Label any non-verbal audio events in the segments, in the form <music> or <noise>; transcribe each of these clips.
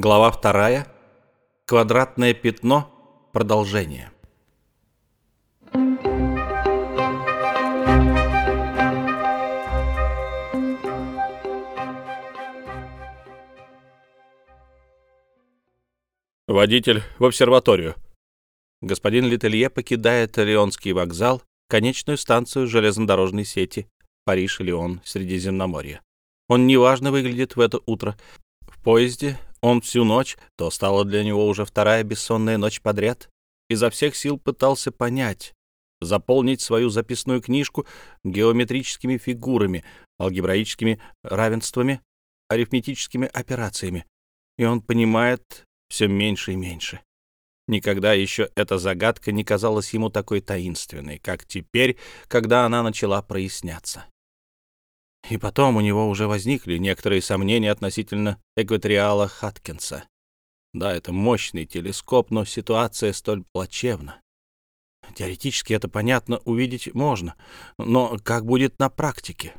Глава вторая. Квадратное пятно. Продолжение. Водитель в обсерваторию. Господин Летелье покидает Леонский вокзал, конечную станцию железнодорожной сети Париж-Леон, Средиземноморье. Он неважно выглядит в это утро. В поезде он всю ночь, то стала для него уже вторая бессонная ночь подряд, изо всех сил пытался понять, заполнить свою записную книжку геометрическими фигурами, алгебраическими равенствами, арифметическими операциями. И он понимает все меньше и меньше. Никогда еще эта загадка не казалась ему такой таинственной, как теперь, когда она начала проясняться. И потом у него уже возникли некоторые сомнения относительно экваториала Хаткинса. Да, это мощный телескоп, но ситуация столь плачевна. Теоретически это понятно увидеть можно, но как будет на практике?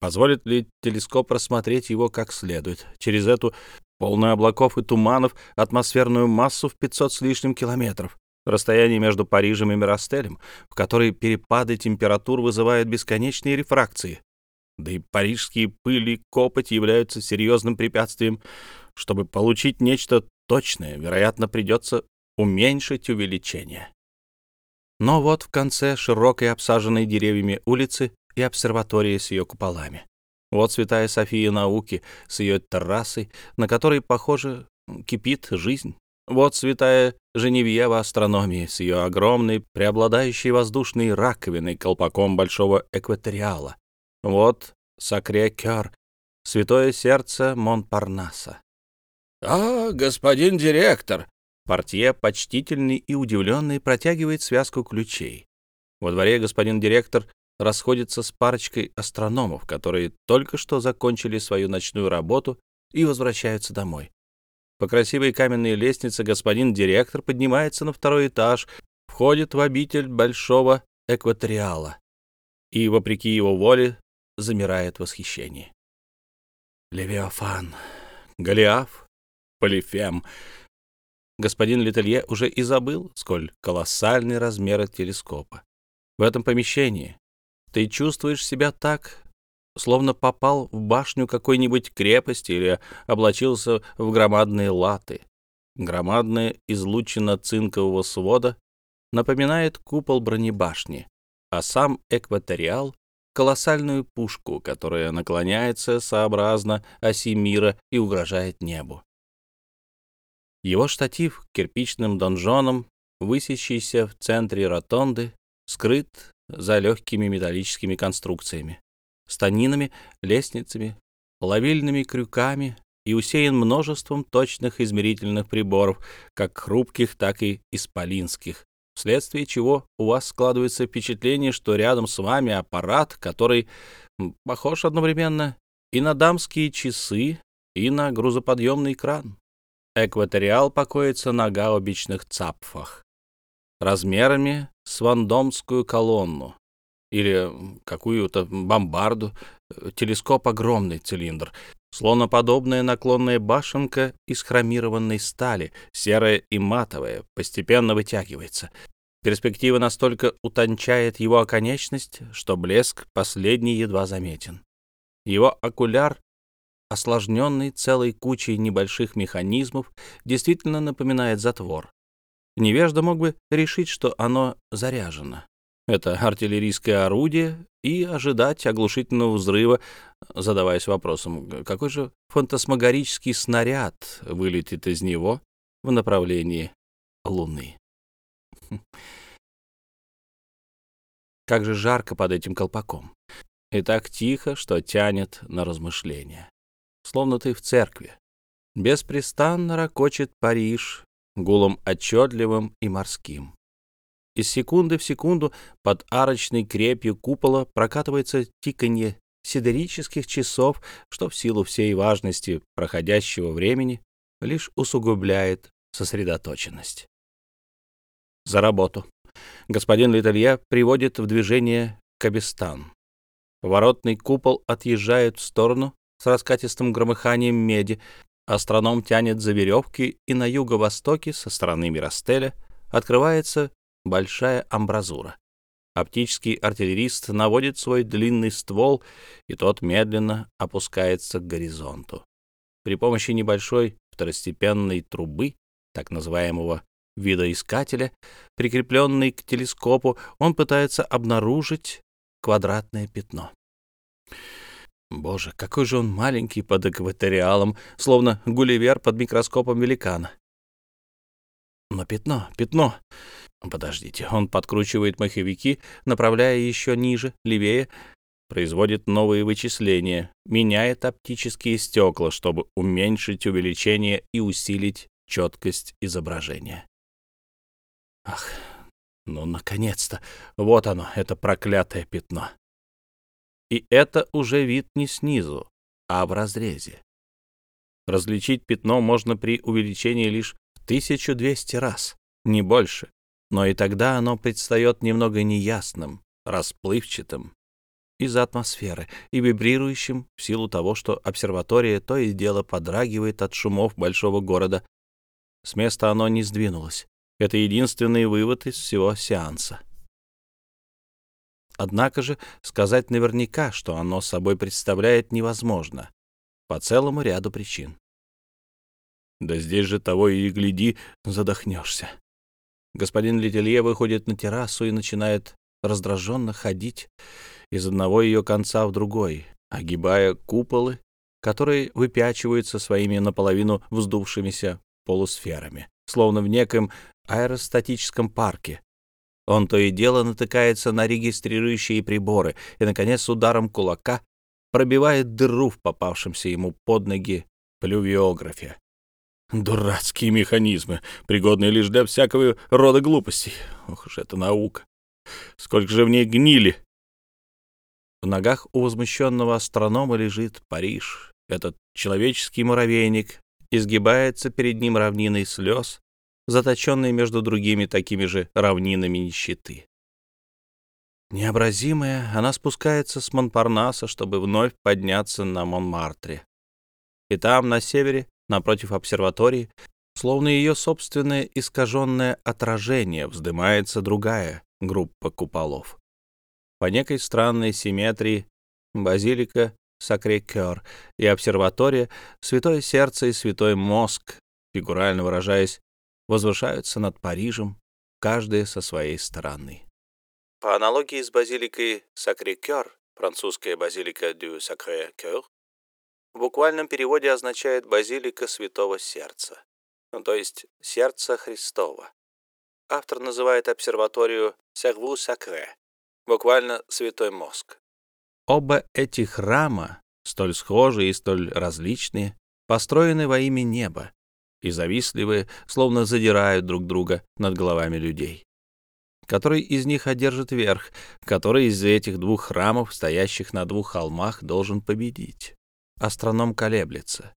Позволит ли телескоп рассмотреть его как следует через эту полную облаков и туманов атмосферную массу в 500 с лишним километров, расстояние между Парижем и Миростелем, в которой перепады температур вызывают бесконечные рефракции? Да и парижские пыли копоть являются серьезным препятствием. Чтобы получить нечто точное, вероятно, придется уменьшить увеличение. Но вот в конце широкой обсаженной деревьями улицы и обсерватории с ее куполами. Вот святая София науки с ее террасой, на которой, похоже, кипит жизнь. Вот святая Женевьева астрономии с ее огромной, преобладающей воздушной раковиной колпаком большого экваториала, вот Сакре-Кёр, Святое Сердце Монпарнаса. «А, господин директор!» Портье, почтительный и удивленный, протягивает связку ключей. Во дворе господин директор расходится с парочкой астрономов, которые только что закончили свою ночную работу и возвращаются домой. По красивой каменной лестнице господин директор поднимается на второй этаж, входит в обитель большого экваториала и, вопреки его воле, замирает в восхищении. Левиафан, Голиаф, Полифем. Господин Летелье уже и забыл, сколь колоссальный размер телескопа. В этом помещении ты чувствуешь себя так, словно попал в башню какой-нибудь крепости или облачился в громадные латы. Громадная излучина цинкового свода напоминает купол бронебашни, а сам экваториал колоссальную пушку, которая наклоняется сообразно оси мира и угрожает небу. Его штатив кирпичным донжоном, высящийся в центре ротонды, скрыт за легкими металлическими конструкциями, станинами, лестницами, плавильными крюками и усеян множеством точных измерительных приборов, как хрупких, так и исполинских, вследствие чего у вас складывается впечатление, что рядом с вами аппарат, который похож одновременно и на дамские часы, и на грузоподъемный кран. Экваториал покоится на гаубичных цапфах, размерами с вандомскую колонну или какую-то бомбарду, телескоп огромный цилиндр, Слоноподобная наклонная башенка из хромированной стали, серая и матовая, постепенно вытягивается. Перспектива настолько утончает его оконечность, что блеск последний едва заметен. Его окуляр, осложненный целой кучей небольших механизмов, действительно напоминает затвор. Невежда мог бы решить, что оно заряжено. Это артиллерийское орудие и ожидать оглушительного взрыва, задаваясь вопросом, какой же фантасмагорический снаряд вылетит из него в направлении Луны. <laughs> Как же жарко под этим колпаком. И так тихо, что тянет на размышления. Словно ты в церкви. Беспрестанно ракочет Париж гулом отчетливым и морским. Из секунды в секунду под арочной крепью купола прокатывается тиканье сидерических часов, что в силу всей важности проходящего времени лишь усугубляет сосредоточенность. За работу. Господин Летелье приводит в движение Кабистан. Воротный купол отъезжает в сторону с раскатистым громыханием меди. Астроном тянет за веревки, и на юго-востоке, со стороны Миростеля, открывается большая амбразура. Оптический артиллерист наводит свой длинный ствол, и тот медленно опускается к горизонту. При помощи небольшой второстепенной трубы, так называемого видоискателя, прикрепленной к телескопу, он пытается обнаружить квадратное пятно. Боже, какой же он маленький под экваториалом, словно гулливер под микроскопом великана. Но пятно, пятно. Подождите, он подкручивает маховики, направляя еще ниже, левее, производит новые вычисления, меняет оптические стекла, чтобы уменьшить увеличение и усилить четкость изображения. Ах, ну, наконец-то! Вот оно, это проклятое пятно. И это уже вид не снизу, а в разрезе. Различить пятно можно при увеличении лишь 1200 раз, не больше. Но и тогда оно предстает немного неясным, расплывчатым из-за атмосферы и вибрирующим в силу того, что обсерватория то и дело подрагивает от шумов большого города. С места оно не сдвинулось. Это единственный вывод из всего сеанса. Однако же сказать наверняка, что оно собой представляет, невозможно. По целому ряду причин. Да здесь же того и гляди, задохнешься. Господин Летелье выходит на террасу и начинает раздраженно ходить из одного ее конца в другой, огибая куполы, которые выпячиваются своими наполовину вздувшимися полусферами, словно в неком аэростатическом парке, он то и дело натыкается на регистрирующие приборы и, наконец, ударом кулака пробивает дыру в попавшемся ему под ноги плювиографе. Дурацкие механизмы, пригодные лишь для всякого рода глупостей. Ох уж эта наука! Сколько же в ней гнили! В ногах у возмущенного астронома лежит Париж, этот человеческий муравейник, изгибается перед ним равниной слез, заточенной между другими такими же равнинами нищеты. Необразимая, она спускается с Монпарнаса, чтобы вновь подняться на Монмартре. И там, на севере, напротив обсерватории, словно ее собственное искаженное отражение, вздымается другая группа куполов. По некой странной симметрии базилика Сакре-Кёр и обсерватория, Святое Сердце и Святой Мозг, фигурально выражаясь, возвышаются над Парижем, каждая со своей стороны. По аналогии с базиликой Сакрé-Кёр, французская базилика дю Сакрé-Кёр, в буквальном переводе означает «базилика Святого Сердца», ну, то есть «Сердце Христова». Автор называет обсерваторию «Серву Сакре», буквально «Святой мозг». Оба эти храма, столь схожие и столь различные, построены во имя неба, и завистливые, словно задирают друг друга над головами людей. Который из них одержит верх, который из этих двух храмов, стоящих на двух холмах, должен победить. Астроном колеблется.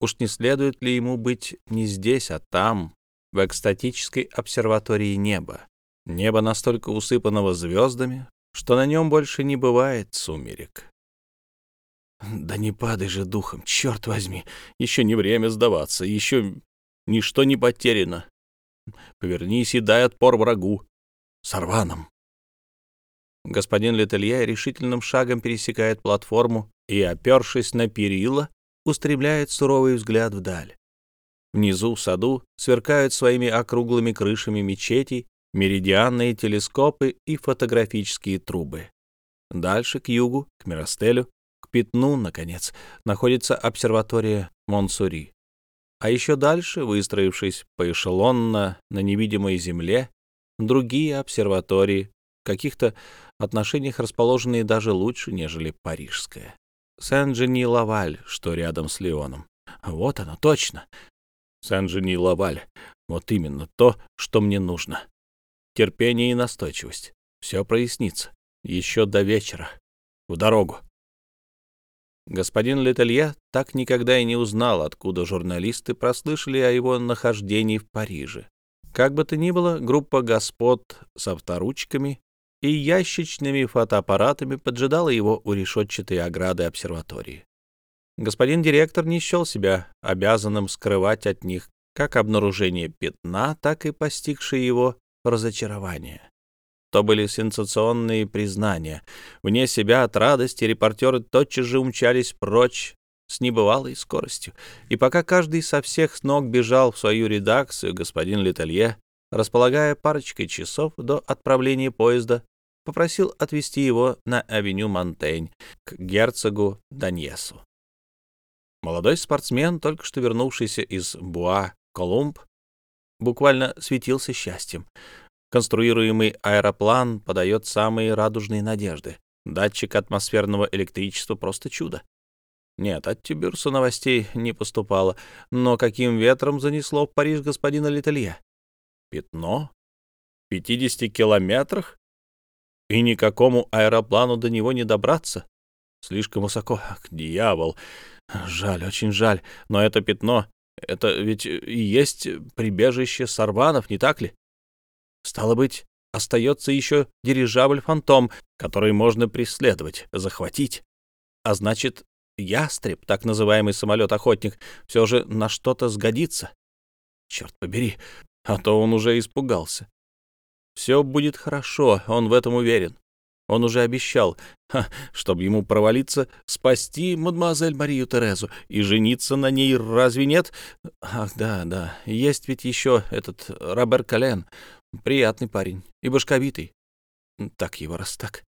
Уж не следует ли ему быть не здесь, а там, в экстатической обсерватории неба? Небо настолько усыпанного звездами, что на нем больше не бывает сумерек. Да не падай же духом, черт возьми. Еще не время сдаваться, еще ничто не потеряно. Повернись и дай отпор врагу. Сорваном. Господин Летелье решительным шагом пересекает платформу и, опершись на перила, устремляет суровый взгляд вдаль. Внизу, в саду, сверкают своими округлыми крышами мечети, меридианные телескопы и фотографические трубы. Дальше, к югу, к Миростелю, пятну, наконец, находится обсерватория Монсури. А еще дальше, выстроившись поэшелонно на невидимой земле, другие обсерватории, в каких-то отношениях расположенные даже лучше, нежели парижская. Сен-Жени-Лаваль, что рядом с Леоном. Вот оно, точно. Сен-Жени-Лаваль. Вот именно то, что мне нужно. Терпение и настойчивость. Все прояснится. Еще до вечера. В дорогу. Господин Летелье так никогда и не узнал, откуда журналисты прослышали о его нахождении в Париже. Как бы то ни было, группа господ с авторучками и ящичными фотоаппаратами поджидала его у решетчатой ограды обсерватории. Господин директор не счел себя обязанным скрывать от них как обнаружение пятна, так и постигшее его разочарование. То были сенсационные признания. Вне себя от радости репортеры тотчас же умчались прочь с небывалой скоростью. И пока каждый со всех ног бежал в свою редакцию, господин Летелье, располагая парочкой часов до отправления поезда, попросил отвезти его на авеню Монтень к герцогу Даньесу. Молодой спортсмен, только что вернувшийся из Буа Колумб, буквально светился счастьем. Конструируемый аэроплан подает самые радужные надежды. Датчик атмосферного электричества — просто чудо. Нет, от Тибюрса новостей не поступало, но каким ветром занесло в Париж господина Летелье? Пятно? В 50 километрах? И никакому аэроплану до него не добраться? Слишком высоко. Ах, дьявол! Жаль, очень жаль. Но это пятно, это ведь и есть прибежище сорванов, не так ли? Стало быть, остается еще дирижабль «Фантом», который можно преследовать, захватить. А значит, ястреб, так называемый самолет-охотник, все же на что-то сгодится. Черт побери, а то он уже испугался. Все будет хорошо, он в этом уверен. Он уже обещал, ха, чтобы ему провалиться, спасти мадемуазель Марию Терезу и жениться на ней, разве нет? Ах, да, да, есть ведь еще этот Робер Кален, приятный парень и башковитый. Так его раз так.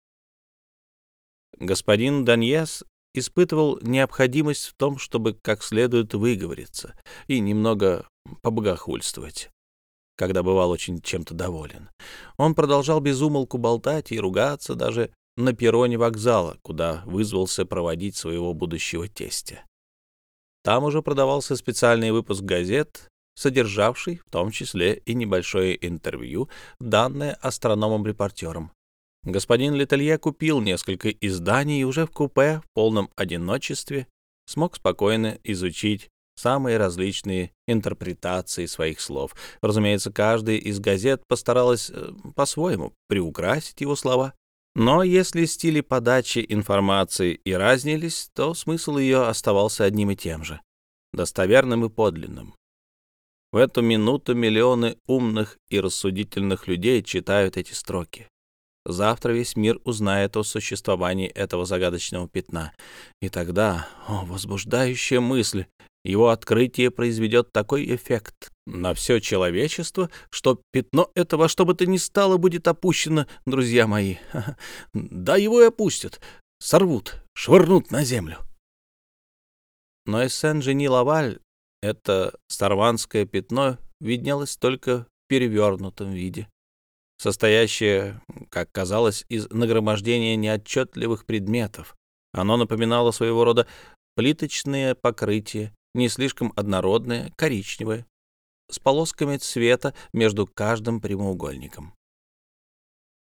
Господин Даньес испытывал необходимость в том, чтобы как следует выговориться и немного побогохульствовать когда бывал очень чем-то доволен. Он продолжал безумолку болтать и ругаться даже на перроне вокзала, куда вызвался проводить своего будущего тестя. Там уже продавался специальный выпуск газет, содержавший в том числе и небольшое интервью, данное астрономом-репортером. Господин Летелье купил несколько изданий и уже в купе, в полном одиночестве, смог спокойно изучить самые различные интерпретации своих слов. Разумеется, каждая из газет постаралась э, по-своему приукрасить его слова. Но если стили подачи информации и разнились, то смысл ее оставался одним и тем же — достоверным и подлинным. В эту минуту миллионы умных и рассудительных людей читают эти строки. Завтра весь мир узнает о существовании этого загадочного пятна. И тогда, о, возбуждающая мысль, его открытие произведет такой эффект на все человечество, что пятно этого что бы то ни стало будет опущено, друзья мои. <laughs> Да его и опустят, сорвут, швырнут на землю. Но из Сен-Жени-Лаваль это старванское пятно виднелось только в перевернутом виде состоящее, как казалось, из нагромождения неотчетливых предметов. Оно напоминало своего рода плиточное покрытие, не слишком однородное, коричневое, с полосками цвета между каждым прямоугольником.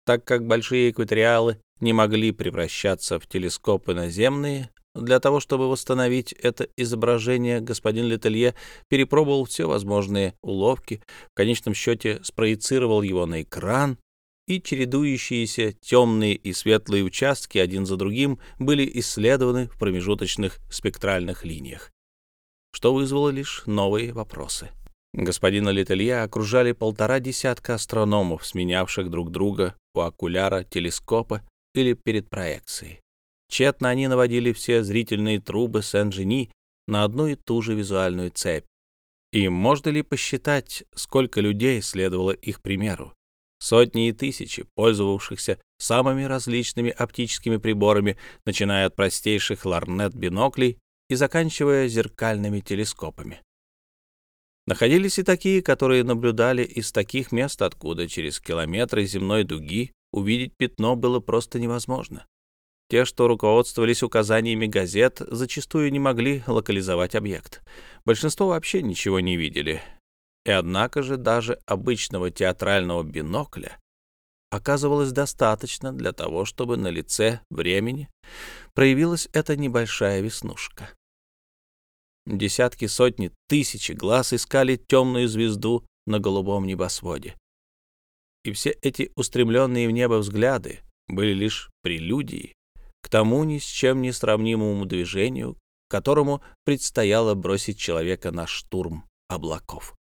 Так как большие экваториалы не могли превращаться в телескопы наземные, для того, чтобы восстановить это изображение, господин Летелье перепробовал все возможные уловки, в конечном счете спроецировал его на экран, и чередующиеся темные и светлые участки один за другим были исследованы в промежуточных спектральных линиях, что вызвало лишь новые вопросы. Господина Летелье окружали полтора десятка астрономов, сменявших друг друга у окуляра телескопа или перед проекцией. Тщетно они наводили все зрительные трубы Сен-Жени на одну и ту же визуальную цепь. И можно ли посчитать, сколько людей следовало их примеру? Сотни и тысячи, пользовавшихся самыми различными оптическими приборами, начиная от простейших ларнет-биноклей и заканчивая зеркальными телескопами. Находились и такие, которые наблюдали из таких мест, откуда через километры земной дуги увидеть пятно было просто невозможно. Те, что руководствовались указаниями газет, зачастую не могли локализовать объект. Большинство вообще ничего не видели. И однако же даже обычного театрального бинокля оказывалось достаточно для того, чтобы на лице времени проявилась эта небольшая веснушка. Десятки, сотни, тысячи глаз искали темную звезду на голубом небосводе. И все эти устремленные в небо взгляды были лишь прелюдией к тому ни с чем не сравнимому движению, которому предстояло бросить человека на штурм облаков.